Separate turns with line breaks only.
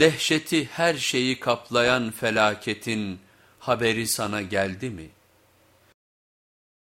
Dehşeti her şeyi kaplayan felaketin haberi sana geldi mi?''